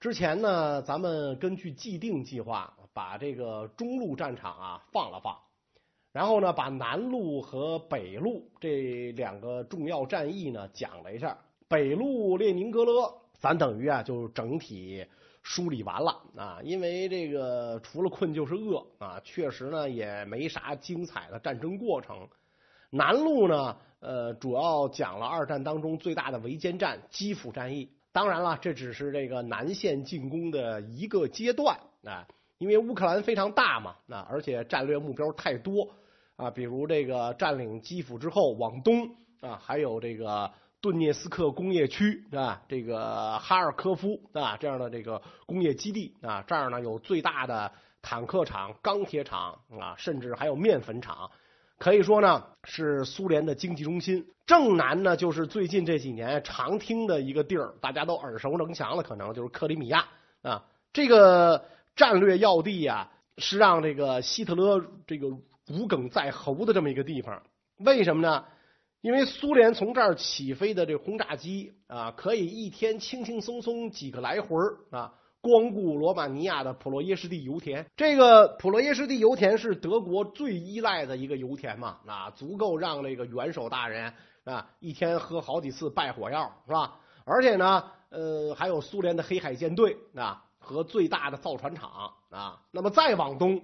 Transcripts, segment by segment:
之前呢，咱们根据既定计划，把这个中路战场啊放了放，然后呢，把南路和北路这两个重要战役呢讲了一下。北路列宁格勒，咱等于啊就整体梳理完了啊，因为这个除了困就是饿啊，确实呢也没啥精彩的战争过程。南路呢，呃，主要讲了二战当中最大的围歼战基辅战役。当然了，这只是这个南线进攻的一个阶段啊，因为乌克兰非常大嘛，啊，而且战略目标太多啊，比如这个占领基辅之后往东啊，还有这个顿涅斯克工业区啊，这个哈尔科夫啊这样的这个工业基地啊，这儿呢有最大的坦克厂、钢铁厂啊，甚至还有面粉厂。可以说呢，是苏联的经济中心。正南呢，就是最近这几年常听的一个地儿，大家都耳熟能详了，可能就是克里米亚啊。这个战略要地啊，是让这个希特勒这个骨梗在喉的这么一个地方。为什么呢？因为苏联从这儿起飞的这轰炸机啊，可以一天轻轻松松几个来回啊。光顾罗马尼亚的普罗耶什地油田，这个普罗耶什地油田是德国最依赖的一个油田嘛？啊，足够让这个元首大人啊一天喝好几次败火药，是吧？而且呢，呃，还有苏联的黑海舰队啊和最大的造船厂啊。那么再往东，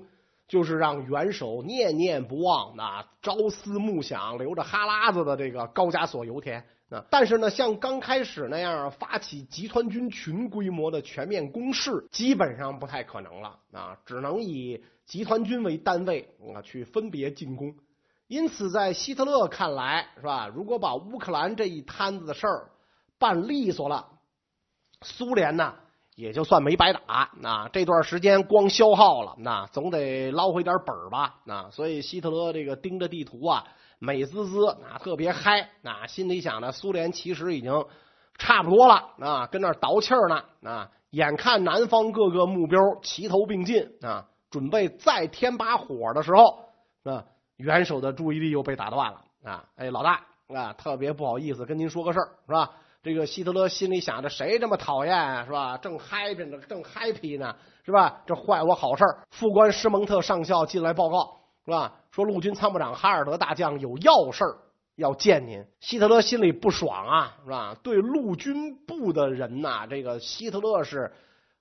就是让元首念念不忘、啊朝思暮想、流着哈喇子的这个高加索油田啊。但是呢，像刚开始那样发起集团军群规模的全面攻势，基本上不太可能了啊，只能以集团军为单位啊去分别进攻。因此，在希特勒看来，是吧？如果把乌克兰这一摊子的事儿办利索了，苏联呢也就算没白打。那这段时间光消耗了，那总得捞回点本儿吧？那所以希特勒这个盯着地图啊。美滋滋啊，特别嗨啊，心里想着苏联其实已经差不多了啊，跟那倒气儿呢啊，眼看南方各个目标齐头并进啊，准备再添把火的时候啊，元首的注意力又被打断了啊，哎，老大啊，特别不好意思跟您说个事儿是吧？这个希特勒心里想着谁这么讨厌啊是吧？正嗨着呢，正 happy 呢是吧？这坏我好事儿，副官施蒙特上校进来报告。是吧？说陆军参谋长哈尔德大将有要事儿要见您。希特勒心里不爽啊，是吧？对陆军部的人呐，这个希特勒是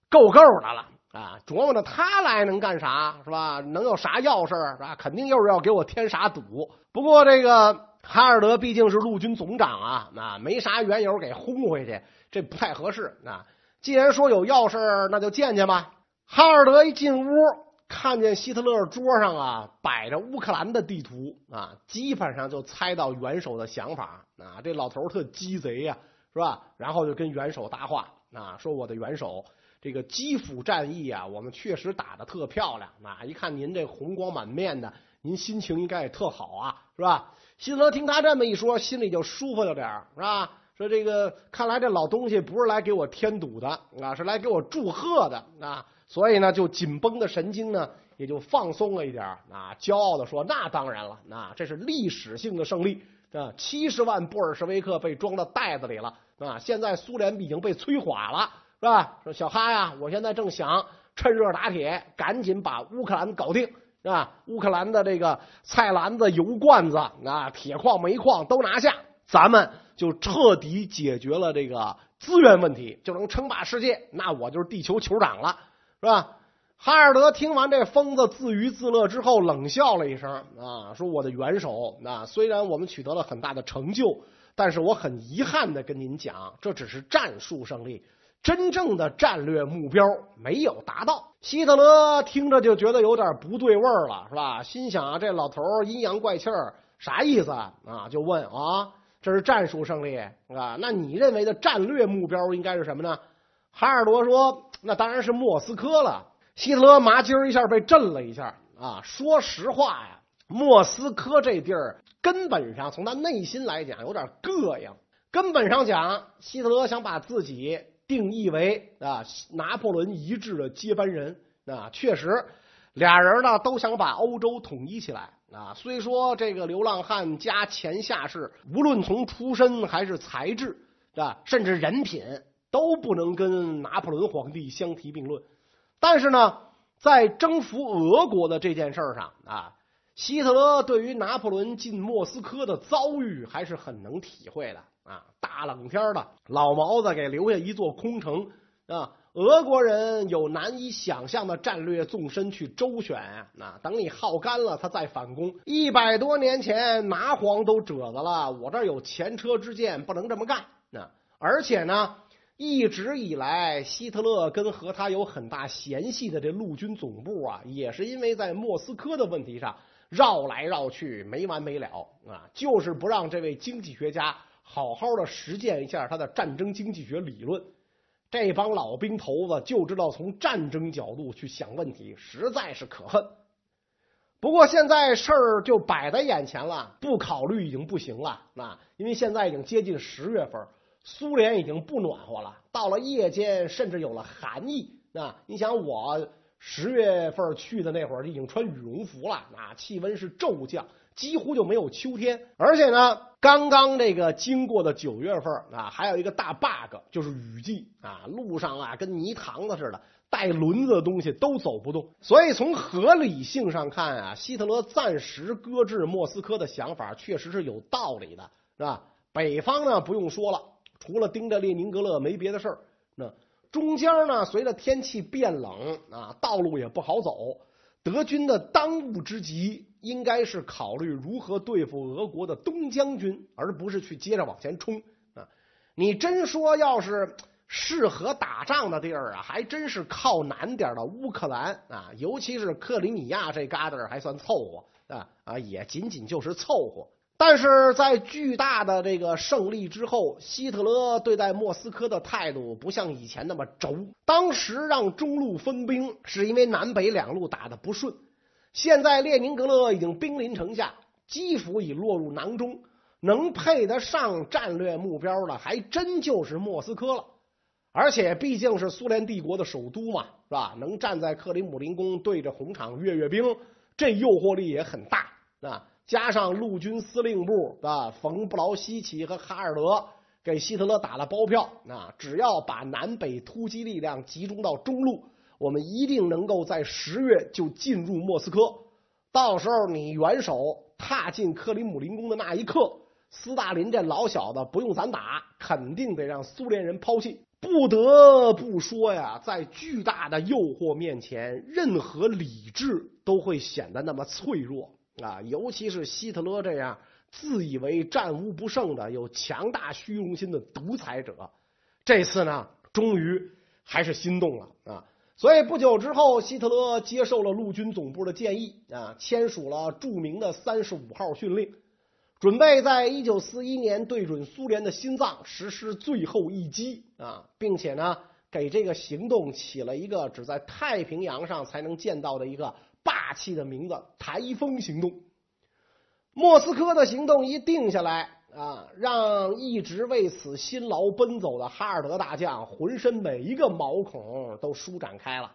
够够的了啊！琢磨着他来能干啥？是吧？能有啥要事？是吧？肯定又是要给我添啥堵。不过这个哈尔德毕竟是陆军总长啊，那没啥缘由给轰回去，这不太合适啊。既然说有要事那就见见吧。哈尔德一进屋。看见希特勒桌上啊摆着乌克兰的地图啊，基本上就猜到元首的想法啊。这老头特鸡贼呀，是吧？然后就跟元首搭话啊，说我的元首，这个基辅战役啊，我们确实打的特漂亮啊。一看您这红光满面的，您心情应该也特好啊，是吧？希特勒听他这么一说，心里就舒服了点是吧？说这个看来这老东西不是来给我添堵的啊，是来给我祝贺的啊。所以呢，就紧绷的神经呢，也就放松了一点啊，骄傲的说：“那当然了，那这是历史性的胜利啊！七十万布尔什维克被装到袋子里了啊！现在苏联已经被摧垮了，是吧？说小哈呀，我现在正想趁热打铁，赶紧把乌克兰搞定，是吧？乌克兰的这个菜篮子、油罐子啊，铁矿、煤矿都拿下，咱们就彻底解决了这个资源问题，就能称霸世界。那我就是地球酋长了。”是吧？哈尔德听完这疯子自娱自乐之后，冷笑了一声啊，说：“我的元首，那虽然我们取得了很大的成就，但是我很遗憾的跟您讲，这只是战术胜利，真正的战略目标没有达到。”希特勒听着就觉得有点不对味儿了，是吧？心想啊，这老头阴阳怪气儿，啥意思啊？就问啊，这是战术胜利啊？那你认为的战略目标应该是什么呢？哈尔多说。那当然是莫斯科了。希特勒麻筋一下被震了一下啊！说实话呀，莫斯科这地儿根本上从他内心来讲有点膈应。根本上讲，希特勒想把自己定义为啊拿破仑遗志的接班人啊。确实，俩人呢都想把欧洲统一起来啊。虽说这个流浪汉加前下士，无论从出身还是才智啊，甚至人品。都不能跟拿破仑皇帝相提并论。但是呢，在征服俄国的这件事上啊，希特勒对于拿破仑进莫斯科的遭遇还是很能体会的啊。大冷天的，老毛子给留下一座空城啊。俄国人有难以想象的战略纵深去周旋啊！等你耗干了，他再反攻。一百多年前，拿黄都褶子了，我这儿有前车之鉴，不能这么干。那而且呢，一直以来，希特勒跟和他有很大嫌隙的这陆军总部啊，也是因为在莫斯科的问题上绕来绕去，没完没了啊，就是不让这位经济学家好好的实践一下他的战争经济学理论。这帮老兵头子就知道从战争角度去想问题，实在是可恨。不过现在事儿就摆在眼前了，不考虑已经不行了。那因为现在已经接近十月份，苏联已经不暖和了，到了夜间甚至有了寒意。那你想，我十月份去的那会儿已经穿羽绒服了，那气温是骤降。几乎就没有秋天，而且呢，刚刚这个经过的九月份啊，还有一个大 bug，就是雨季啊，路上啊跟泥塘子似的，带轮子的东西都走不动。所以从合理性上看啊，希特勒暂时搁置莫斯科的想法确实是有道理的，是吧？北方呢不用说了，除了盯着列宁格勒没别的事儿。那中间呢，随着天气变冷啊，道路也不好走，德军的当务之急。应该是考虑如何对付俄国的东将军，而不是去接着往前冲啊！你真说要是适合打仗的地儿啊，还真是靠南点的乌克兰啊，尤其是克里米亚这旮瘩还算凑合啊啊，也仅仅就是凑合。但是在巨大的这个胜利之后，希特勒对待莫斯科的态度不像以前那么轴。当时让中路分兵，是因为南北两路打的不顺。现在列宁格勒已经兵临城下，基辅已落入囊中，能配得上战略目标的，还真就是莫斯科了。而且毕竟是苏联帝国的首都嘛，是吧？能站在克里姆林宫对着红场阅阅兵，这诱惑力也很大啊。加上陆军司令部的冯布劳希奇和哈尔德给希特勒打了包票，啊，只要把南北突击力量集中到中路。我们一定能够在十月就进入莫斯科，到时候你元首踏进克里姆林宫的那一刻，斯大林这老小子不用咱打，肯定得让苏联人抛弃。不得不说呀，在巨大的诱惑面前，任何理智都会显得那么脆弱啊！尤其是希特勒这样自以为战无不胜的、有强大虚荣心的独裁者，这次呢，终于还是心动了啊！所以不久之后，希特勒接受了陆军总部的建议啊，签署了著名的三十五号训令，准备在一九四一年对准苏联的心脏实施最后一击啊，并且呢，给这个行动起了一个只在太平洋上才能见到的一个霸气的名字——台风行动。莫斯科的行动一定下来。啊，让一直为此辛劳奔走的哈尔德大将浑身每一个毛孔都舒展开了。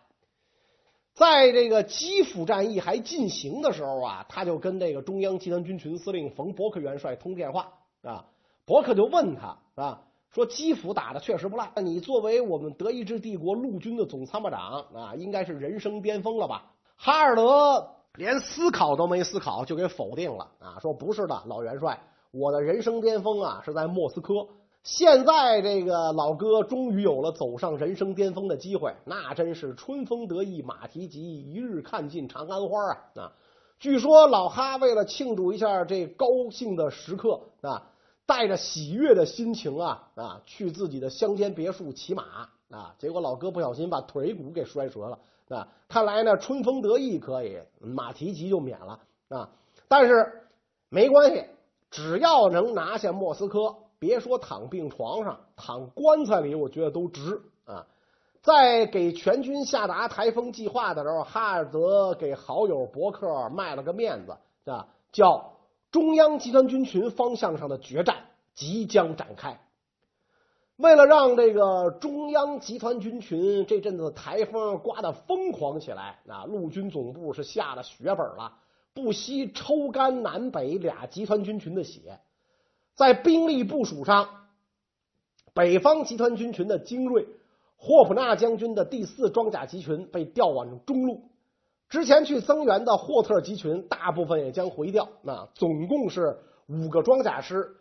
在这个基辅战役还进行的时候啊，他就跟这个中央集团军群司令冯伯克元帅通电话啊。伯克就问他啊，说基辅打的确实不赖，你作为我们德意志帝国陆军的总参谋长啊，应该是人生巅峰了吧？哈尔德连思考都没思考就给否定了啊，说不是的，老元帅。我的人生巅峰啊，是在莫斯科。现在这个老哥终于有了走上人生巅峰的机会，那真是春风得意马蹄疾，一日看尽长安花啊！啊，据说老哈为了庆祝一下这高兴的时刻啊，带着喜悦的心情啊啊，去自己的乡间别墅骑马啊，结果老哥不小心把腿骨给摔折了啊！看来呢，春风得意可以，马蹄疾就免了啊！但是没关系。只要能拿下莫斯科，别说躺病床上，躺棺材里，我觉得都值啊！在给全军下达台风计划的时候，哈尔德给好友伯克卖了个面子啊，叫中央集团军群方向上的决战即将展开。为了让这个中央集团军群这阵子台风刮得疯狂起来，啊，陆军总部是下了血本了。不惜抽干南北俩集团军群的血，在兵力部署上北方集团军群的精锐，霍普纳将军的第四装甲集群被调往中路。之前去增援的霍特集群大部分也将回调。那总共是五个装甲师，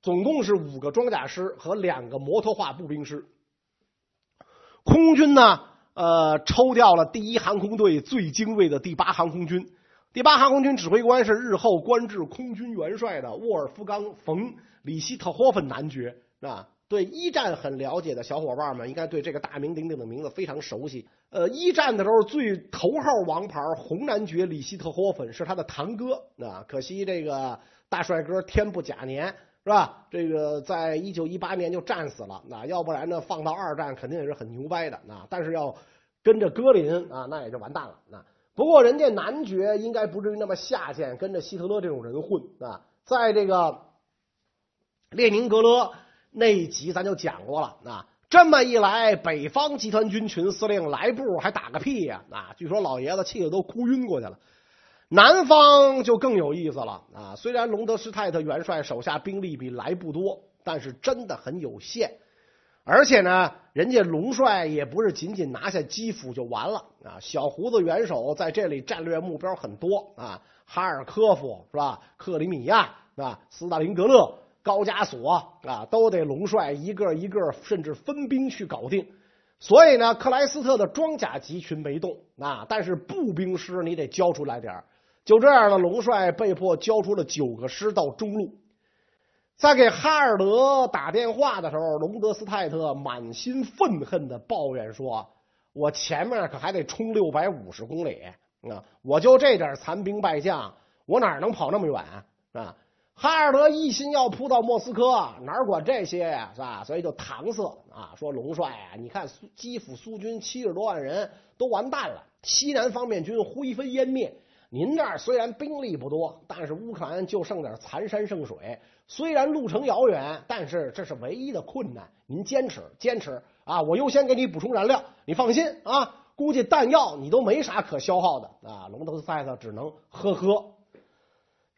总共是五个装甲师和两个摩托化步兵师。空军呢，呃，抽调了第一航空队最精锐的第八航空军。第八航空军指挥官是日后官至空军元帅的沃尔夫冈·冯·里希特霍芬男爵。啊，对一战很了解的小伙伴们，应该对这个大名鼎鼎的名字非常熟悉。呃，一战的时候最头号王牌红男爵里希特霍芬是他的堂哥。啊，可惜这个大帅哥天不假年，是吧？这个在一九一八年就战死了。那要不然呢，放到二战肯定也是很牛掰的。啊，但是要跟着戈林啊，那也就完蛋了。那不过人家男爵应该不至于那么下贱，跟着希特勒这种人混啊。在这个列宁格勒。那一集咱就讲过了啊，这么一来，北方集团军群司令莱布还打个屁呀啊！据说老爷子气得都哭晕过去了。南方就更有意思了啊，虽然隆德施泰特元帅手下兵力比莱布多，但是真的很有限。而且呢，人家隆帅也不是仅仅拿下基辅就完了啊，小胡子元首在这里战略目标很多啊，哈尔科夫是吧？克里米亚是吧？斯大林格勒。高加索啊，都得龙帅一个一个，甚至分兵去搞定。所以呢，克莱斯特的装甲集群没动啊，但是步兵师你得交出来点就这样呢，龙帅被迫交出了九个师到中路。在给哈尔德打电话的时候，隆德斯泰特满心愤恨的抱怨说：“我前面可还得冲六百五十公里啊，我就这点残兵败将，我哪能跑那么远啊？”哈尔德一心要扑到莫斯科，哪管这些呀，是吧？所以就搪塞啊，说龙帅啊，你看苏基辅苏军七十多万人都完蛋了，西南方面军灰飞烟灭。您这儿虽然兵力不多，但是乌克兰就剩点残山剩水。虽然路程遥远，但是这是唯一的困难。您坚持坚持啊，我优先给你补充燃料，你放心啊。估计弹药你都没啥可消耗的啊。龙德塞特只能呵呵。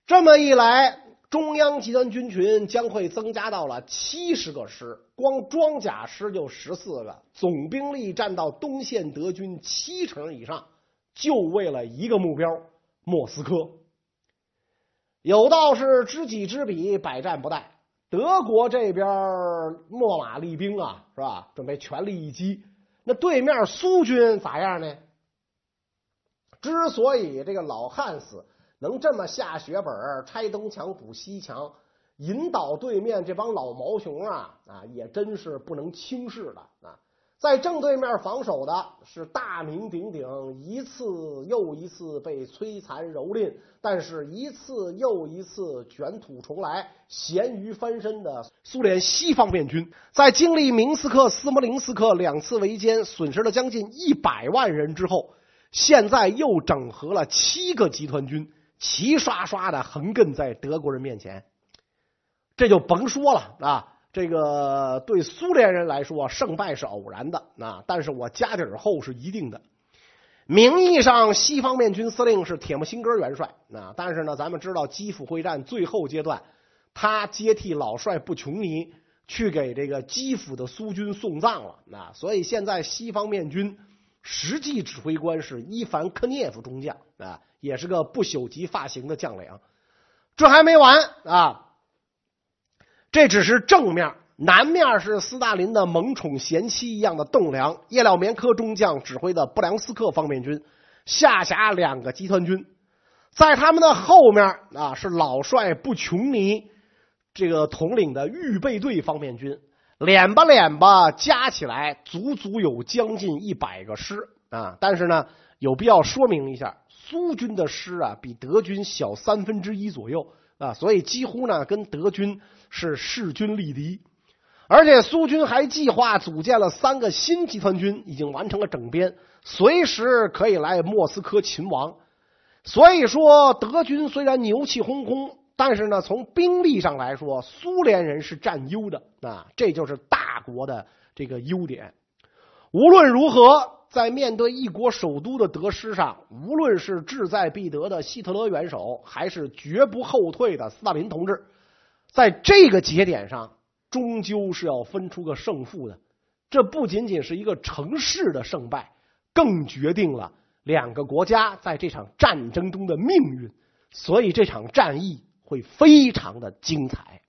这么一来。中央集团军群将会增加到了七十个师，光装甲师就十四个，总兵力占到东线德军七成以上，就为了一个目标——莫斯科。有道是知己知彼，百战不殆。德国这边秣马厉兵啊，是吧？准备全力一击。那对面苏军咋样呢？之所以这个老汉死。能这么下血本拆东墙补西墙，引导对面这帮老毛熊啊啊，也真是不能轻视的啊！在正对面防守的是大名鼎鼎，一次又一次被摧残蹂躏，但是一次又一次卷土重来、咸鱼翻身的苏联西方面军，在经历明斯克、斯摩林斯克两次围歼，损失了将近一百万人之后，现在又整合了七个集团军。齐刷刷的横亘在德国人面前，这就甭说了啊！这个对苏联人来说，胜败是偶然的啊，但是我家底儿厚是一定的。名义上，西方面军司令是铁木辛哥元帅啊，但是呢，咱们知道基辅会战最后阶段，他接替老帅布琼尼去给这个基辅的苏军送葬了啊，所以现在西方面军实际指挥官是伊凡科涅夫中将啊。也是个不朽级发型的将领，这还没完啊！这只是正面，南面是斯大林的萌宠贤妻一样的栋梁——叶廖棉科中将指挥的布良斯克方面军，下辖两个集团军。在他们的后面啊，是老帅布琼尼这个统领的预备队方面军，脸吧脸吧，加起来足足有将近一百个师啊！但是呢，有必要说明一下。苏军的师啊，比德军小三分之一左右啊，所以几乎呢跟德军是势均力敌。而且苏军还计划组建了三个新集团军，已经完成了整编，随时可以来莫斯科擒王。所以说，德军虽然牛气哄哄，但是呢，从兵力上来说，苏联人是占优的啊，这就是大国的这个优点。无论如何。在面对一国首都的得失上，无论是志在必得的希特勒元首，还是绝不后退的斯大林同志，在这个节点上，终究是要分出个胜负的。这不仅仅是一个城市的胜败，更决定了两个国家在这场战争中的命运。所以这场战役会非常的精彩。